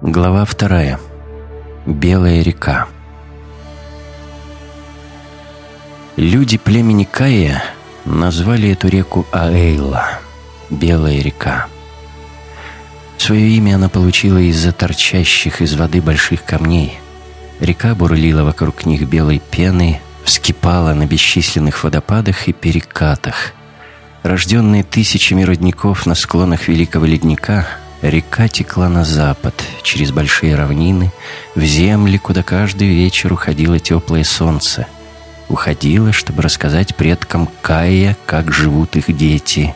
Глава вторая. Белая река. Люди племени Кая назвали эту реку Аэйла – Белая река. Свое имя она получила из-за торчащих из воды больших камней. Река бурлила вокруг них белой пеной, вскипала на бесчисленных водопадах и перекатах. Рожденные тысячами родников на склонах Великого Ледника – Река текла на запад, через большие равнины, в земли, куда каждый вечер уходило теплое солнце. Уходило, чтобы рассказать предкам Кая, как живут их дети.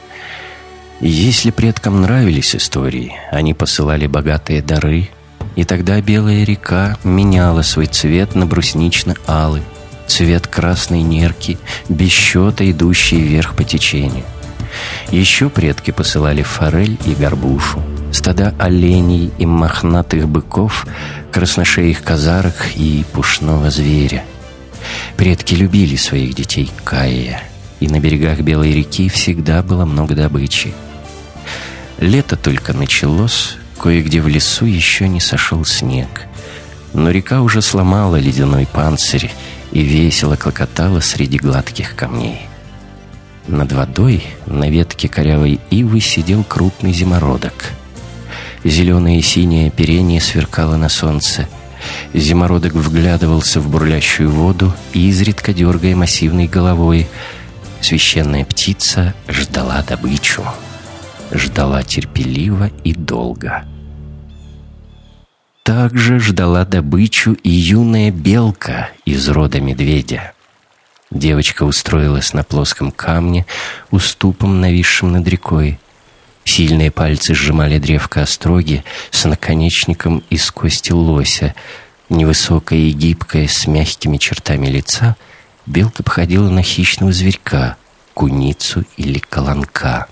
И если предкам нравились истории, они посылали богатые дары, и тогда белая река меняла свой цвет на бруснично-алый, цвет красной нерки, без счета идущий вверх по течению. Еще предки посылали форель и горбушу, стада оленей и мохнатых быков, красношеих казарок и пушного зверя. Предки любили своих детей Кая, и на берегах Белой реки всегда было много добычи. Лето только началось, кое-где в лесу еще не сошел снег. Но река уже сломала ледяной панцирь и весело клокотала среди гладких камней. Над водой на ветке корявой ивы сидел крупный зимородок. Зеленое и синее оперение сверкало на солнце. Зимородок вглядывался в бурлящую воду, изредка дергая массивной головой. Священная птица ждала добычу. Ждала терпеливо и долго. Также ждала добычу и юная белка из рода медведя. Девочка устроилась на плоском камне, уступом, нависшем над рекой. Сильные пальцы сжимали древко остроги с наконечником из кости лося. Невысокая и гибкая, с мягкими чертами лица, белка походила на хищного зверька, куницу или колонка.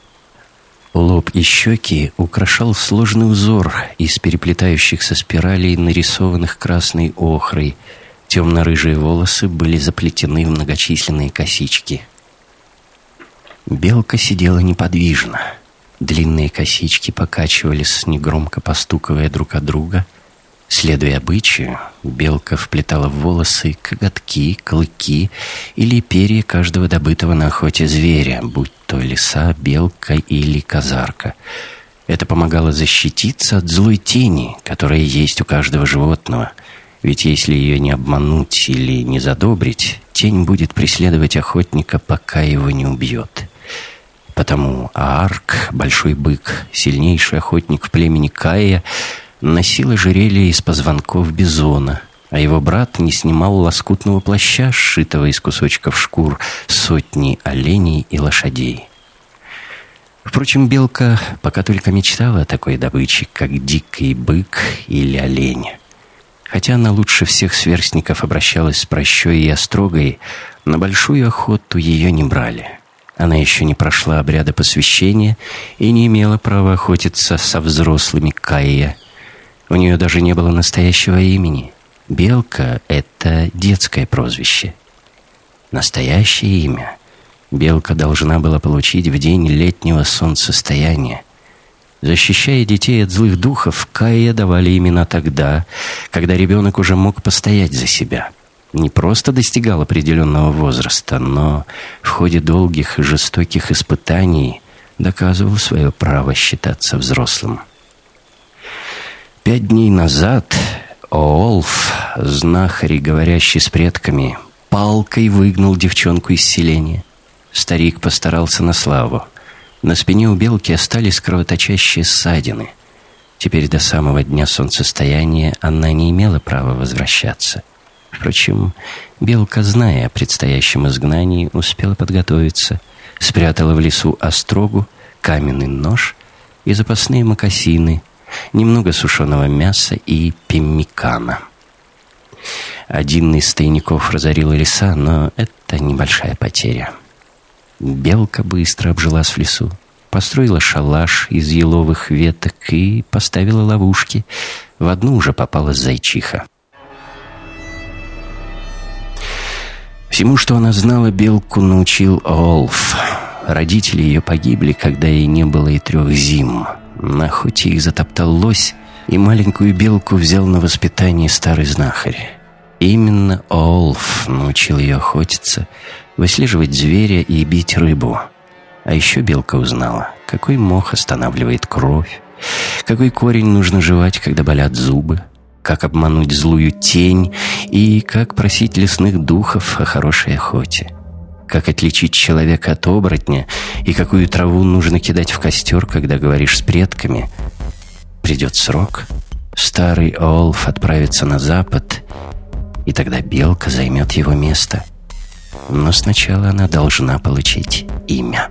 Лоб и щеки украшал сложный узор из переплетающихся спиралей, нарисованных красной охрой — Темно-рыжие волосы были заплетены в многочисленные косички. Белка сидела неподвижно. Длинные косички покачивались, негромко постуковая друг от друга. Следуя обычаю, белка вплетала в волосы коготки, клыки или перья каждого добытого на охоте зверя, будь то лиса, белка или казарка. Это помогало защититься от злой тени, которая есть у каждого животного — ведь если ее не обмануть или не задобрить, тень будет преследовать охотника, пока его не убьет. Потому Аарк, большой бык, сильнейший охотник в племени Кая, носил ожерелье из позвонков бизона, а его брат не снимал лоскутного плаща, сшитого из кусочков шкур сотни оленей и лошадей. Впрочем, белка пока только мечтала о такой добыче, как дикий бык или олень. Хотя она лучше всех сверстников обращалась с прощой и острогой, на большую охоту ее не брали. Она еще не прошла обряда посвящения и не имела права охотиться со взрослыми Кайя. У нее даже не было настоящего имени. Белка — это детское прозвище. Настоящее имя Белка должна была получить в день летнего солнцестояния. Защищая детей от злых духов, Кая давали имена тогда, когда ребенок уже мог постоять за себя. Не просто достигал определенного возраста, но в ходе долгих и жестоких испытаний доказывал свое право считаться взрослым. Пять дней назад Оолф, знахарь, говорящий с предками, палкой выгнал девчонку из селения. Старик постарался на славу — на спине у белки остались кровоточащие ссадины. Теперь до самого дня солнцестояния она не имела права возвращаться. Впрочем, белка, зная о предстоящем изгнании, успела подготовиться, спрятала в лесу острогу, каменный нож и запасные мокасины, немного сушеного мяса и пеммикана. Один из тайников разорил леса, но это небольшая потеря. Белка быстро обжилась в лесу, построила шалаш из еловых веток и поставила ловушки. В одну уже попалась зайчиха. Всему, что она знала, Белку научил Олф. Родители ее погибли, когда ей не было и трех зим. На охоте их затоптал лось, И маленькую белку взял на воспитание старый знахарь. Именно Олф научил ее охотиться, выслеживать зверя и бить рыбу. А еще белка узнала, какой мох останавливает кровь, какой корень нужно жевать, когда болят зубы, как обмануть злую тень и как просить лесных духов о хорошей охоте. Как отличить человека от оборотня и какую траву нужно кидать в костер, когда говоришь с предками. Придет срок, старый Олф отправится на запад, и тогда белка займет его место. Но сначала она должна получить имя.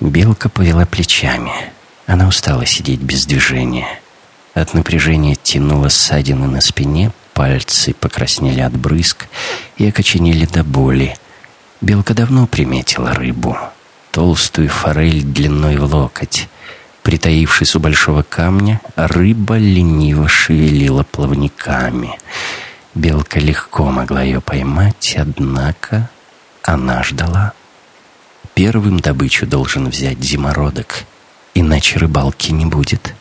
Белка повела плечами. Она устала сидеть без движения. От напряжения тянула ссадины на спине, пальцы покраснели от брызг и окоченели до боли. Белка давно приметила рыбу. Толстую форель длиной в локоть. Притаившись у большого камня, рыба лениво шевелила плавниками. Белка легко могла ее поймать, однако она ждала. Первым добычу должен взять зимородок, иначе рыбалки не будет.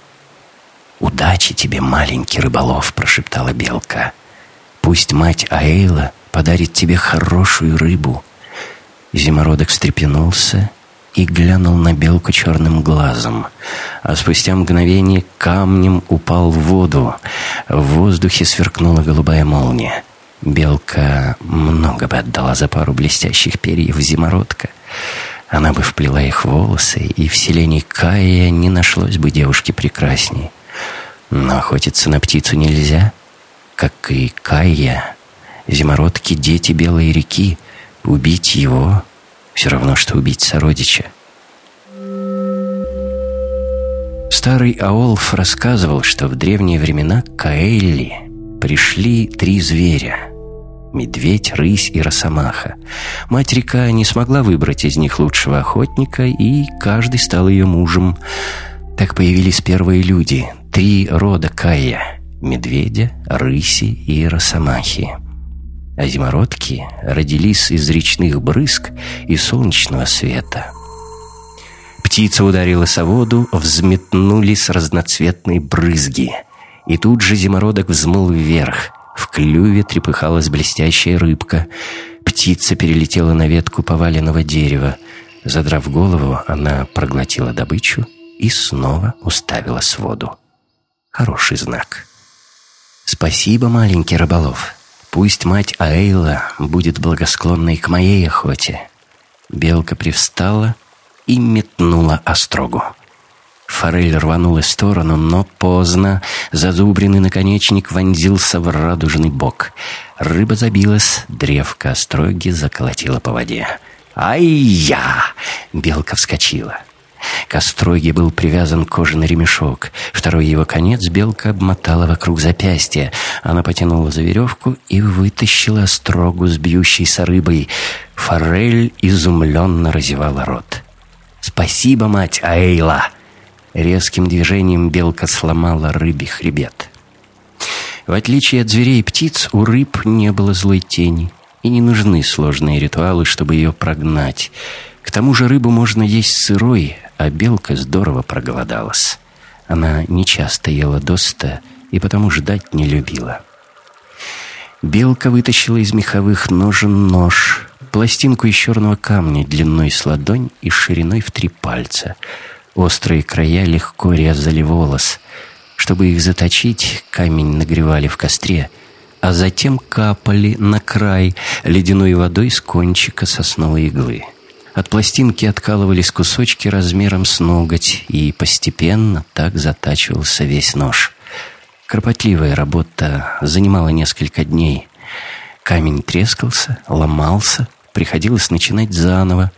«Удачи тебе, маленький рыболов!» — прошептала белка. «Пусть мать Аэйла подарит тебе хорошую рыбу». Зимородок встрепенулся и глянул на белку черным глазом, а спустя мгновение камнем упал в воду. В воздухе сверкнула голубая молния. Белка много бы отдала за пару блестящих перьев зимородка — она бы вплела их в волосы, и в селении Кая не нашлось бы девушки прекрасней. Но охотиться на птицу нельзя, как и Кая. Зимородки — дети Белой реки. Убить его — все равно, что убить сородича. Старый Аолф рассказывал, что в древние времена к Каэлли пришли три зверя — медведь, рысь и росомаха. Мать-река не смогла выбрать из них лучшего охотника, и каждый стал ее мужем. Так появились первые люди, три рода Кая — медведя, рыси и росомахи. А зимородки родились из речных брызг и солнечного света. Птица ударилась о воду, взметнулись разноцветные брызги. И тут же зимородок взмыл вверх — в клюве трепыхалась блестящая рыбка. Птица перелетела на ветку поваленного дерева. Задрав голову, она проглотила добычу и снова уставилась в воду. Хороший знак. «Спасибо, маленький рыболов. Пусть мать Аэйла будет благосклонной к моей охоте». Белка привстала и метнула острогу. Форель рванула в сторону, но поздно. Зазубренный наконечник вонзился в радужный бок. Рыба забилась, древко остроги заколотила по воде. «Ай-я!» — белка вскочила. К остроге был привязан кожаный ремешок. Второй его конец белка обмотала вокруг запястья. Она потянула за веревку и вытащила острогу с бьющейся рыбой. Форель изумленно разевала рот. «Спасибо, мать Аэйла!» Резким движением белка сломала рыбий хребет. В отличие от зверей и птиц, у рыб не было злой тени, и не нужны сложные ритуалы, чтобы ее прогнать. К тому же рыбу можно есть сырой, а белка здорово проголодалась. Она нечасто ела доста и потому ждать не любила. Белка вытащила из меховых ножен нож, пластинку из черного камня длиной с ладонь и шириной в три пальца — Острые края легко резали волос. Чтобы их заточить, камень нагревали в костре, а затем капали на край ледяной водой с кончика сосновой иглы. От пластинки откалывались кусочки размером с ноготь, и постепенно так затачивался весь нож. Кропотливая работа занимала несколько дней. Камень трескался, ломался, приходилось начинать заново.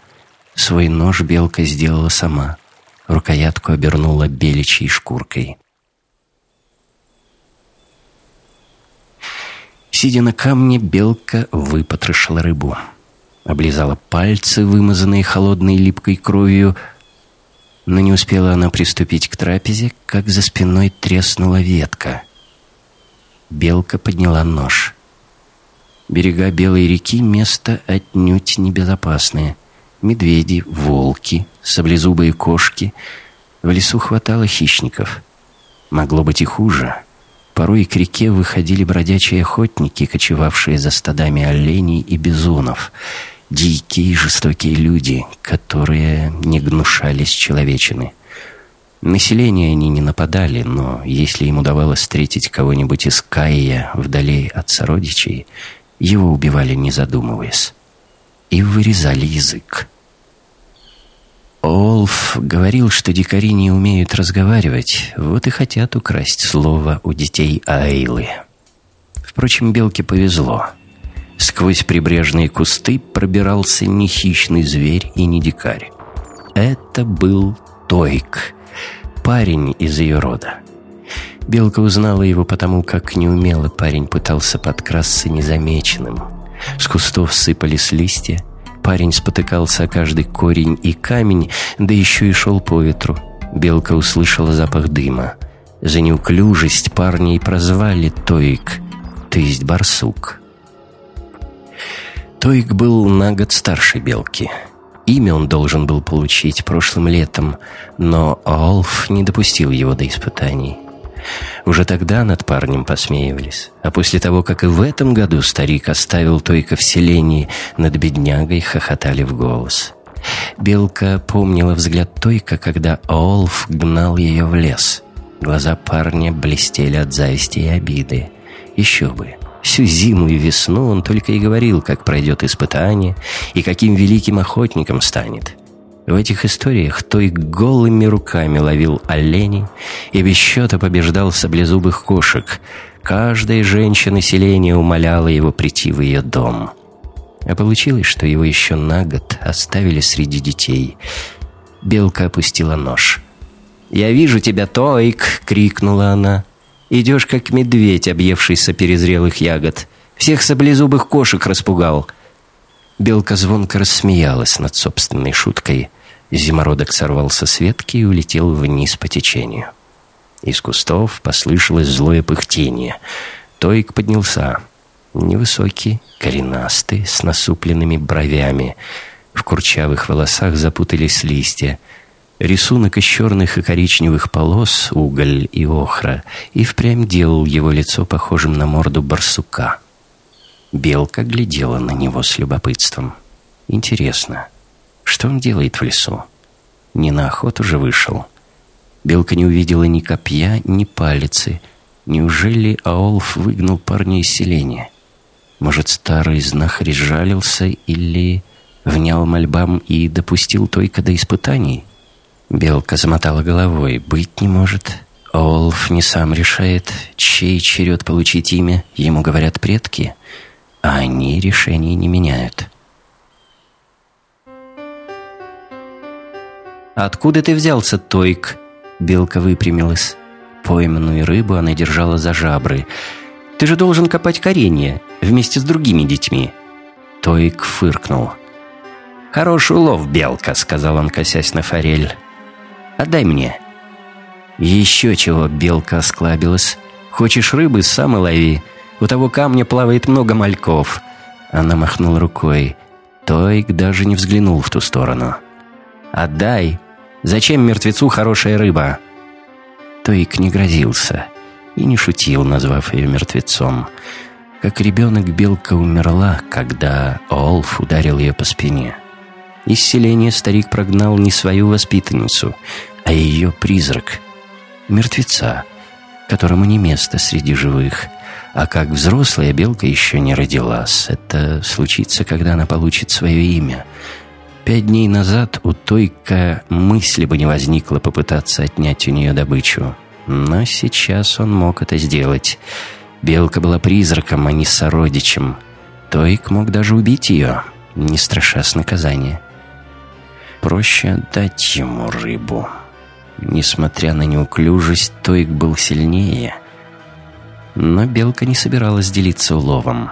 Свой нож белка сделала сама — рукоятку обернула беличьей шкуркой. Сидя на камне, белка выпотрошила рыбу. Облизала пальцы, вымазанные холодной липкой кровью, но не успела она приступить к трапезе, как за спиной треснула ветка. Белка подняла нож. Берега Белой реки — место отнюдь небезопасное. медведи, волки, саблезубые кошки. В лесу хватало хищников. Могло быть и хуже. Порой к реке выходили бродячие охотники, кочевавшие за стадами оленей и бизонов. Дикие и жестокие люди, которые не гнушались человечины. Население они не нападали, но если им удавалось встретить кого-нибудь из Каия вдали от сородичей, его убивали, не задумываясь, и вырезали язык. Олф говорил, что дикари не умеют разговаривать, вот и хотят украсть слово у детей Айлы. Впрочем, Белке повезло. Сквозь прибрежные кусты пробирался не хищный зверь и не дикарь. Это был Тойк, парень из ее рода. Белка узнала его потому, как неумело парень пытался подкрасться незамеченным. С кустов сыпались листья, Парень спотыкался о каждый корень и камень, да еще и шел по ветру. Белка услышала запах дыма. За неуклюжесть парня и прозвали Тоик, то есть барсук. Тоик был на год старше Белки. Имя он должен был получить прошлым летом, но Олф не допустил его до испытаний. Уже тогда над парнем посмеивались. А после того, как и в этом году старик оставил Тойка в селении, над беднягой хохотали в голос. Белка помнила взгляд Тойка, когда Олф гнал ее в лес. Глаза парня блестели от зависти и обиды. Еще бы. Всю зиму и весну он только и говорил, как пройдет испытание и каким великим охотником станет. В этих историях той голыми руками ловил оленей и без счета побеждал саблезубых кошек. Каждая женщина селения умоляла его прийти в ее дом. А получилось, что его еще на год оставили среди детей. Белка опустила нож. «Я вижу тебя, Тойк!» — крикнула она. «Идешь, как медведь, объевшийся перезрелых ягод. Всех саблезубых кошек распугал». Белка звонко рассмеялась над собственной шуткой. Зимородок сорвался с ветки и улетел вниз по течению. Из кустов послышалось злое пыхтение. Тоик поднялся. Невысокий, коренастый, с насупленными бровями. В курчавых волосах запутались листья. Рисунок из черных и коричневых полос, уголь и охра, и впрямь делал его лицо похожим на морду барсука. Белка глядела на него с любопытством. Интересно, что он делает в лесу? Не на охоту же вышел. Белка не увидела ни копья, ни палицы. Неужели Аолф выгнал парня из селения? Может, старый знахарь жалился или внял мольбам и допустил только до испытаний? Белка замотала головой. «Быть не может. Олф не сам решает, чей черед получить имя, ему говорят предки, а они решений не меняют». «Откуда ты взялся, Тойк?» Белка выпрямилась. Пойманную рыбу она держала за жабры. «Ты же должен копать коренья вместе с другими детьми». Тойк фыркнул. «Хороший улов, Белка», — сказал он, косясь на форель. «Отдай мне». «Еще чего», — Белка осклабилась. «Хочешь рыбы, сам и лови. У того камня плавает много мальков». Она махнула рукой. Тойк даже не взглянул в ту сторону. «Отдай!» Зачем мертвецу хорошая рыба?» Тоик не грозился и не шутил, назвав ее мертвецом. Как ребенок белка умерла, когда Олф ударил ее по спине. Из селения старик прогнал не свою воспитанницу, а ее призрак, мертвеца, которому не место среди живых. А как взрослая белка еще не родилась. Это случится, когда она получит свое имя — Пять дней назад у Тойка мысли бы не возникло попытаться отнять у нее добычу. Но сейчас он мог это сделать. Белка была призраком, а не сородичем. Тойк мог даже убить ее, не страшась наказания. Проще отдать ему рыбу. Несмотря на неуклюжесть, Тойк был сильнее. Но Белка не собиралась делиться уловом.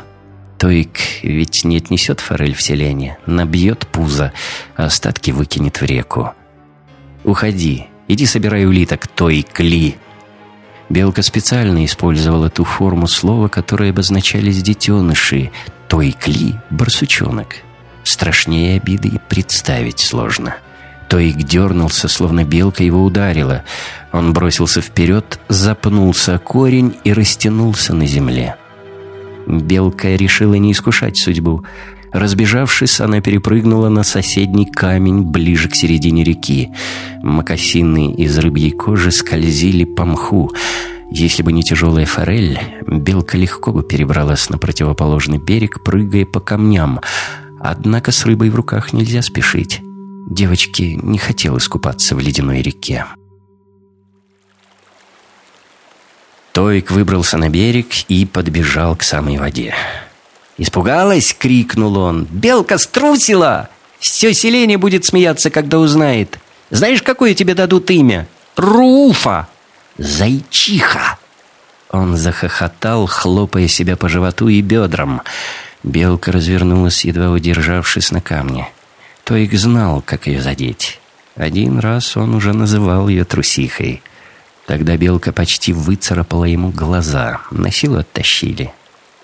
Тоик ведь не отнесет форель в селение, набьет пузо, а остатки выкинет в реку. «Уходи, иди собирай улиток, Тоик-ли!» Белка специально использовала ту форму слова, которой обозначались детеныши. Тоик-ли — барсучонок. Страшнее обиды и представить сложно. Тоик дернулся, словно белка его ударила. Он бросился вперед, запнулся корень и растянулся на земле. Белка решила не искушать судьбу. Разбежавшись, она перепрыгнула на соседний камень ближе к середине реки. Мокасины из рыбьей кожи скользили по мху. Если бы не тяжелая форель, белка легко бы перебралась на противоположный берег, прыгая по камням. Однако с рыбой в руках нельзя спешить. Девочке не хотелось купаться в ледяной реке. Тоик выбрался на берег и подбежал к самой воде. «Испугалась?» — крикнул он. «Белка струсила! Все селение будет смеяться, когда узнает. Знаешь, какое тебе дадут имя? Руфа! Зайчиха!» Он захохотал, хлопая себя по животу и бедрам. Белка развернулась, едва удержавшись на камне. Тоик знал, как ее задеть. Один раз он уже называл ее трусихой. Тогда белка почти выцарапала ему глаза, на силу оттащили.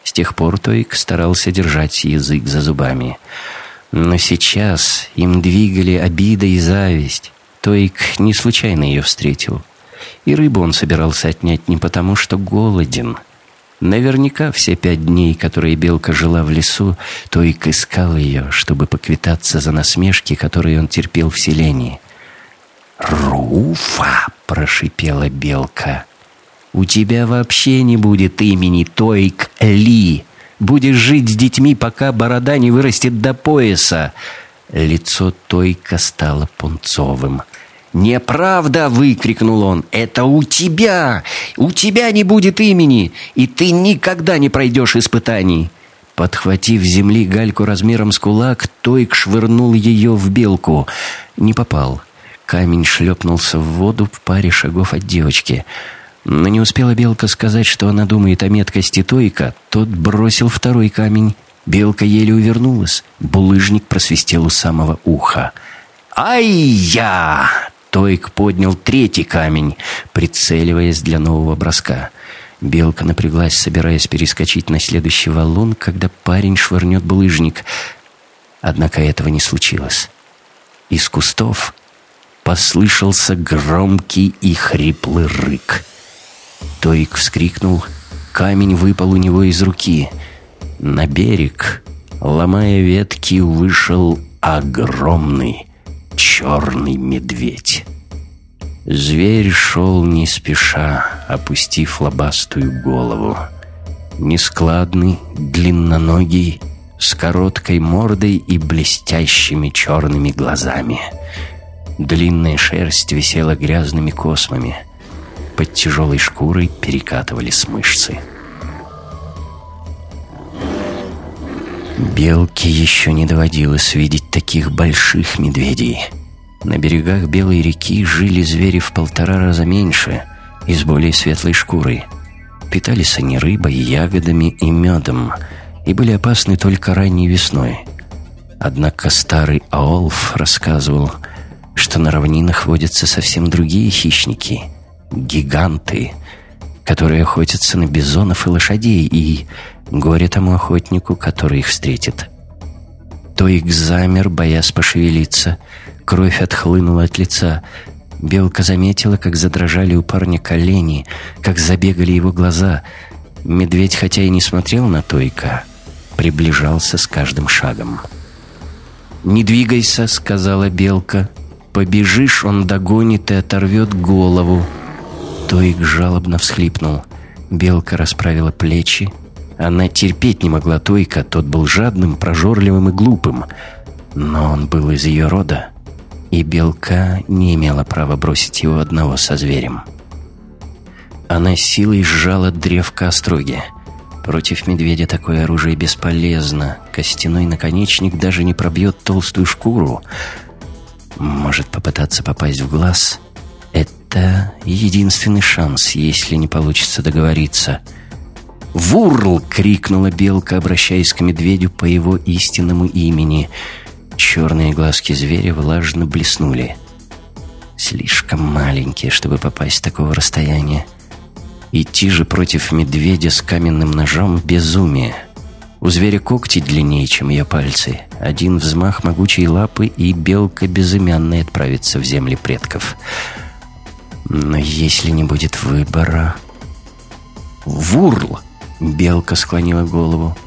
С тех пор Тойк старался держать язык за зубами. Но сейчас им двигали обида и зависть. Тойк не случайно ее встретил. И рыбу он собирался отнять не потому, что голоден. Наверняка все пять дней, которые Белка жила в лесу, Тойк искал ее, чтобы поквитаться за насмешки, которые он терпел в селении. «Руфа!» — прошипела Белка. У тебя вообще не будет имени Тойк Ли. Будешь жить с детьми, пока борода не вырастет до пояса». Лицо Тойка стало пунцовым. «Неправда!» — выкрикнул он. «Это у тебя! У тебя не будет имени, и ты никогда не пройдешь испытаний!» Подхватив земли гальку размером с кулак, Тойк швырнул ее в белку. Не попал. Камень шлепнулся в воду в паре шагов от девочки — но не успела Белка сказать, что она думает о меткости Тойка, тот бросил второй камень. Белка еле увернулась. Булыжник просвистел у самого уха. «Ай-я!» Тойк поднял третий камень, прицеливаясь для нового броска. Белка напряглась, собираясь перескочить на следующий валун, когда парень швырнет булыжник. Однако этого не случилось. Из кустов послышался громкий и хриплый рык — Тоик вскрикнул. Камень выпал у него из руки. На берег, ломая ветки, вышел огромный черный медведь. Зверь шел не спеша, опустив лобастую голову. Нескладный, длинноногий, с короткой мордой и блестящими черными глазами. Длинная шерсть висела грязными космами — под тяжелой шкурой перекатывались мышцы. Белке еще не доводилось видеть таких больших медведей. На берегах Белой реки жили звери в полтора раза меньше и с более светлой шкурой. Питались они рыбой, ягодами и медом и были опасны только ранней весной. Однако старый Аолф рассказывал, что на равнинах водятся совсем другие хищники — гиганты, которые охотятся на бизонов и лошадей, и горе тому охотнику, который их встретит. Тоик замер, боясь пошевелиться. Кровь отхлынула от лица. Белка заметила, как задрожали у парня колени, как забегали его глаза. Медведь, хотя и не смотрел на Тойка, приближался с каждым шагом. «Не двигайся», — сказала Белка. «Побежишь, он догонит и оторвет голову». Тоик жалобно всхлипнул. Белка расправила плечи. Она терпеть не могла Тойка, тот был жадным, прожорливым и глупым. Но он был из ее рода, и Белка не имела права бросить его одного со зверем. Она силой сжала древко остроги. Против медведя такое оружие бесполезно. Костяной наконечник даже не пробьет толстую шкуру. Может попытаться попасть в глаз — это единственный шанс, если не получится договориться. «Вурл!» — крикнула белка, обращаясь к медведю по его истинному имени. Черные глазки зверя влажно блеснули. Слишком маленькие, чтобы попасть с такого расстояния. Идти же против медведя с каменным ножом — безумие. У зверя когти длиннее, чем ее пальцы. Один взмах могучей лапы, и белка безымянная отправится в земли предков. Но если не будет выбора... «Вурл!» — белка склонила голову.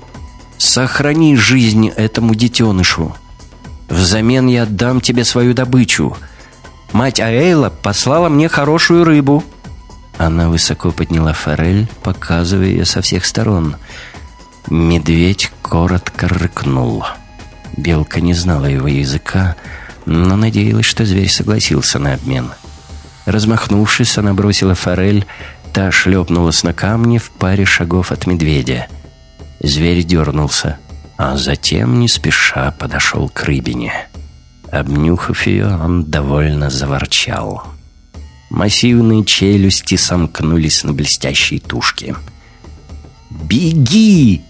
«Сохрани жизнь этому детенышу. Взамен я отдам тебе свою добычу. Мать Аэйла послала мне хорошую рыбу». Она высоко подняла форель, показывая ее со всех сторон — Медведь коротко рыкнул. Белка не знала его языка, но надеялась, что зверь согласился на обмен. Размахнувшись, она бросила форель, та шлепнулась на камни в паре шагов от медведя. Зверь дернулся, а затем не спеша подошел к рыбине. Обнюхав ее, он довольно заворчал. Массивные челюсти сомкнулись на блестящей тушке. «Беги!»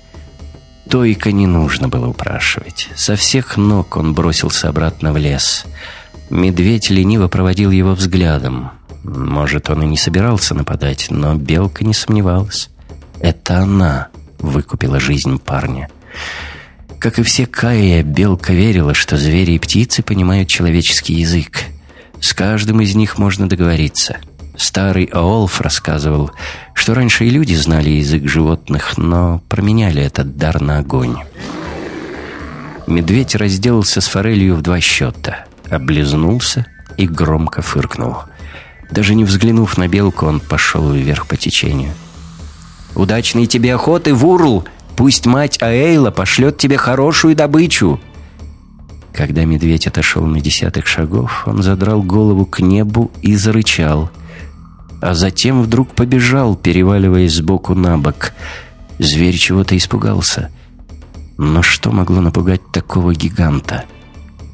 Тойка не нужно было упрашивать. Со всех ног он бросился обратно в лес. Медведь лениво проводил его взглядом. Может, он и не собирался нападать, но Белка не сомневалась. Это она выкупила жизнь парня. Как и все Кая, Белка верила, что звери и птицы понимают человеческий язык. С каждым из них можно договориться — Старый Аолф рассказывал, что раньше и люди знали язык животных, но променяли этот дар на огонь. Медведь разделался с форелью в два счета, облизнулся и громко фыркнул. Даже не взглянув на белку, он пошел вверх по течению. «Удачной тебе охоты, Вурл! Пусть мать Аэйла пошлет тебе хорошую добычу!» Когда медведь отошел на десятых шагов, он задрал голову к небу и зарычал – а затем вдруг побежал, переваливаясь сбоку на бок. Зверь чего-то испугался. Но что могло напугать такого гиганта?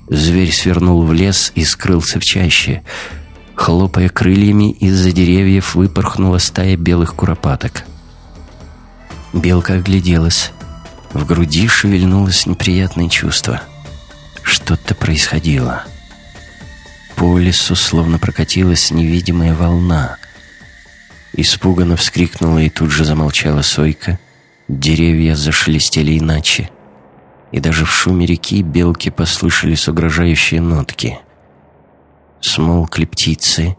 Зверь свернул в лес и скрылся в чаще. Хлопая крыльями, из-за деревьев выпорхнула стая белых куропаток. Белка огляделась. В груди шевельнулось неприятное чувство. Что-то происходило. По лесу словно прокатилась невидимая волна — Испуганно вскрикнула и тут же замолчала сойка. Деревья зашелестели иначе. И даже в шуме реки белки послышались угрожающие нотки. Смолкли птицы,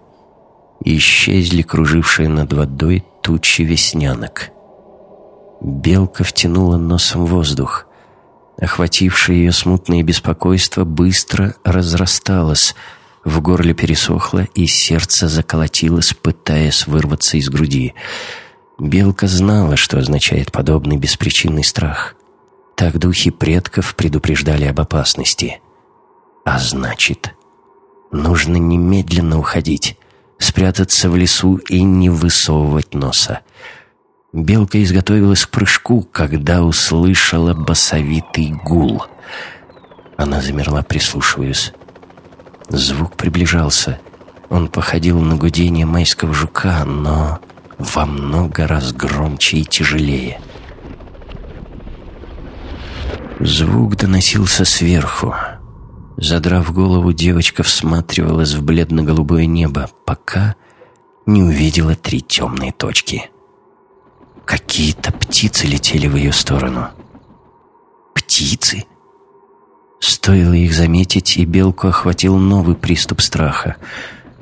и исчезли кружившие над водой тучи веснянок. Белка втянула носом воздух. Охватившее ее смутное беспокойство быстро разрасталось — в горле пересохло, и сердце заколотилось, пытаясь вырваться из груди. Белка знала, что означает подобный беспричинный страх. Так духи предков предупреждали об опасности. А значит, нужно немедленно уходить, спрятаться в лесу и не высовывать носа. Белка изготовилась к прыжку, когда услышала басовитый гул. Она замерла, прислушиваясь. Звук приближался. Он походил на гудение майского жука, но во много раз громче и тяжелее. Звук доносился сверху. Задрав голову, девочка всматривалась в бледно-голубое небо, пока не увидела три темные точки. Какие-то птицы летели в ее сторону. Птицы? Стоило их заметить, и белку охватил новый приступ страха.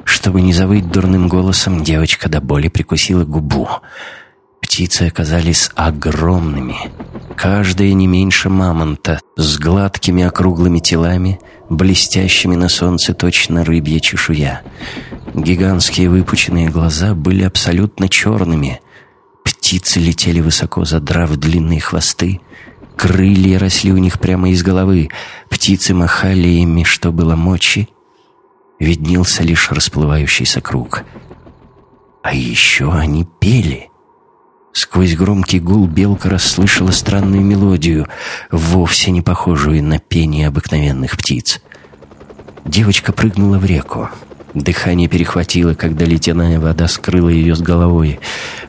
Чтобы не завыть дурным голосом, девочка до боли прикусила губу. Птицы оказались огромными, каждая не меньше мамонта, с гладкими округлыми телами, блестящими на солнце точно рыбья чешуя. Гигантские выпученные глаза были абсолютно черными. Птицы летели высоко, задрав длинные хвосты, Крылья росли у них прямо из головы. Птицы махали ими, что было мочи. Виднелся лишь расплывающийся круг. А еще они пели. Сквозь громкий гул белка расслышала странную мелодию, вовсе не похожую на пение обыкновенных птиц. Девочка прыгнула в реку. Дыхание перехватило, когда ледяная вода скрыла ее с головой.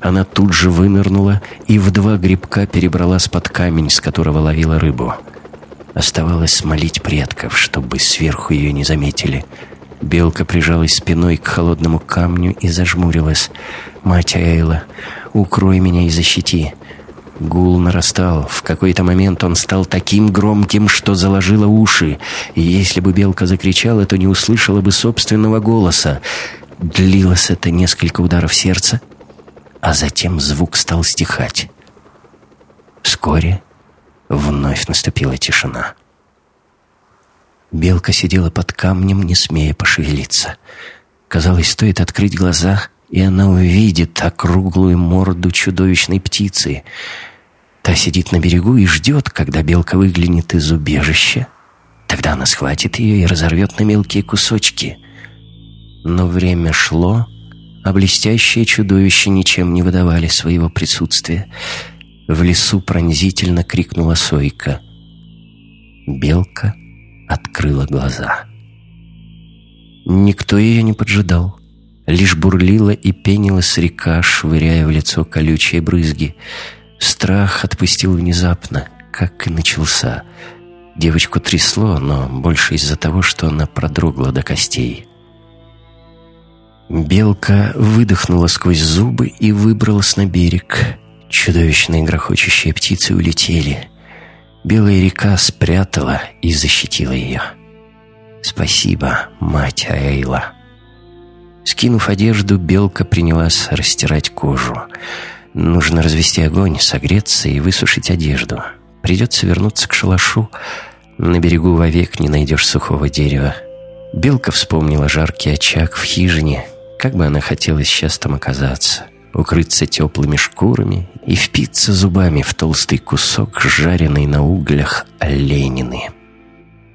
Она тут же вынырнула и в два грибка перебралась под камень, с которого ловила рыбу. Оставалось смолить предков, чтобы сверху ее не заметили. Белка прижалась спиной к холодному камню и зажмурилась. «Мать Эйла, укрой меня и защити!» Гул нарастал. В какой-то момент он стал таким громким, что заложило уши. И если бы белка закричала, то не услышала бы собственного голоса. Длилось это несколько ударов сердца, а затем звук стал стихать. Вскоре вновь наступила тишина. Белка сидела под камнем, не смея пошевелиться. Казалось, стоит открыть глаза, и она увидит округлую морду чудовищной птицы. Та сидит на берегу и ждет, когда белка выглянет из убежища. Тогда она схватит ее и разорвет на мелкие кусочки. Но время шло, а блестящие чудовища ничем не выдавали своего присутствия. В лесу пронзительно крикнула сойка. Белка открыла глаза. Никто ее не поджидал. Лишь бурлила и пенилась река, швыряя в лицо колючие брызги. Страх отпустил внезапно, как и начался. Девочку трясло, но больше из-за того, что она продрогла до костей. Белка выдохнула сквозь зубы и выбралась на берег. Чудовищные грохочущие птицы улетели. Белая река спрятала и защитила ее. «Спасибо, мать Аэйла». Скинув одежду, белка принялась растирать кожу. Нужно развести огонь, согреться и высушить одежду. Придется вернуться к шалашу. На берегу вовек не найдешь сухого дерева. Белка вспомнила жаркий очаг в хижине. Как бы она хотела сейчас там оказаться. Укрыться теплыми шкурами и впиться зубами в толстый кусок, жареной на углях оленины.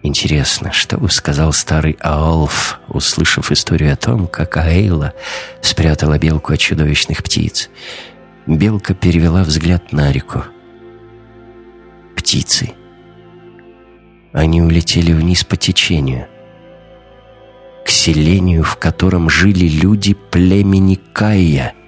Интересно, что бы сказал старый Аолф, услышав историю о том, как Аэйла спрятала белку от чудовищных птиц? Белка перевела взгляд на реку. Птицы. Они улетели вниз по течению. К селению, в котором жили люди племени Кая —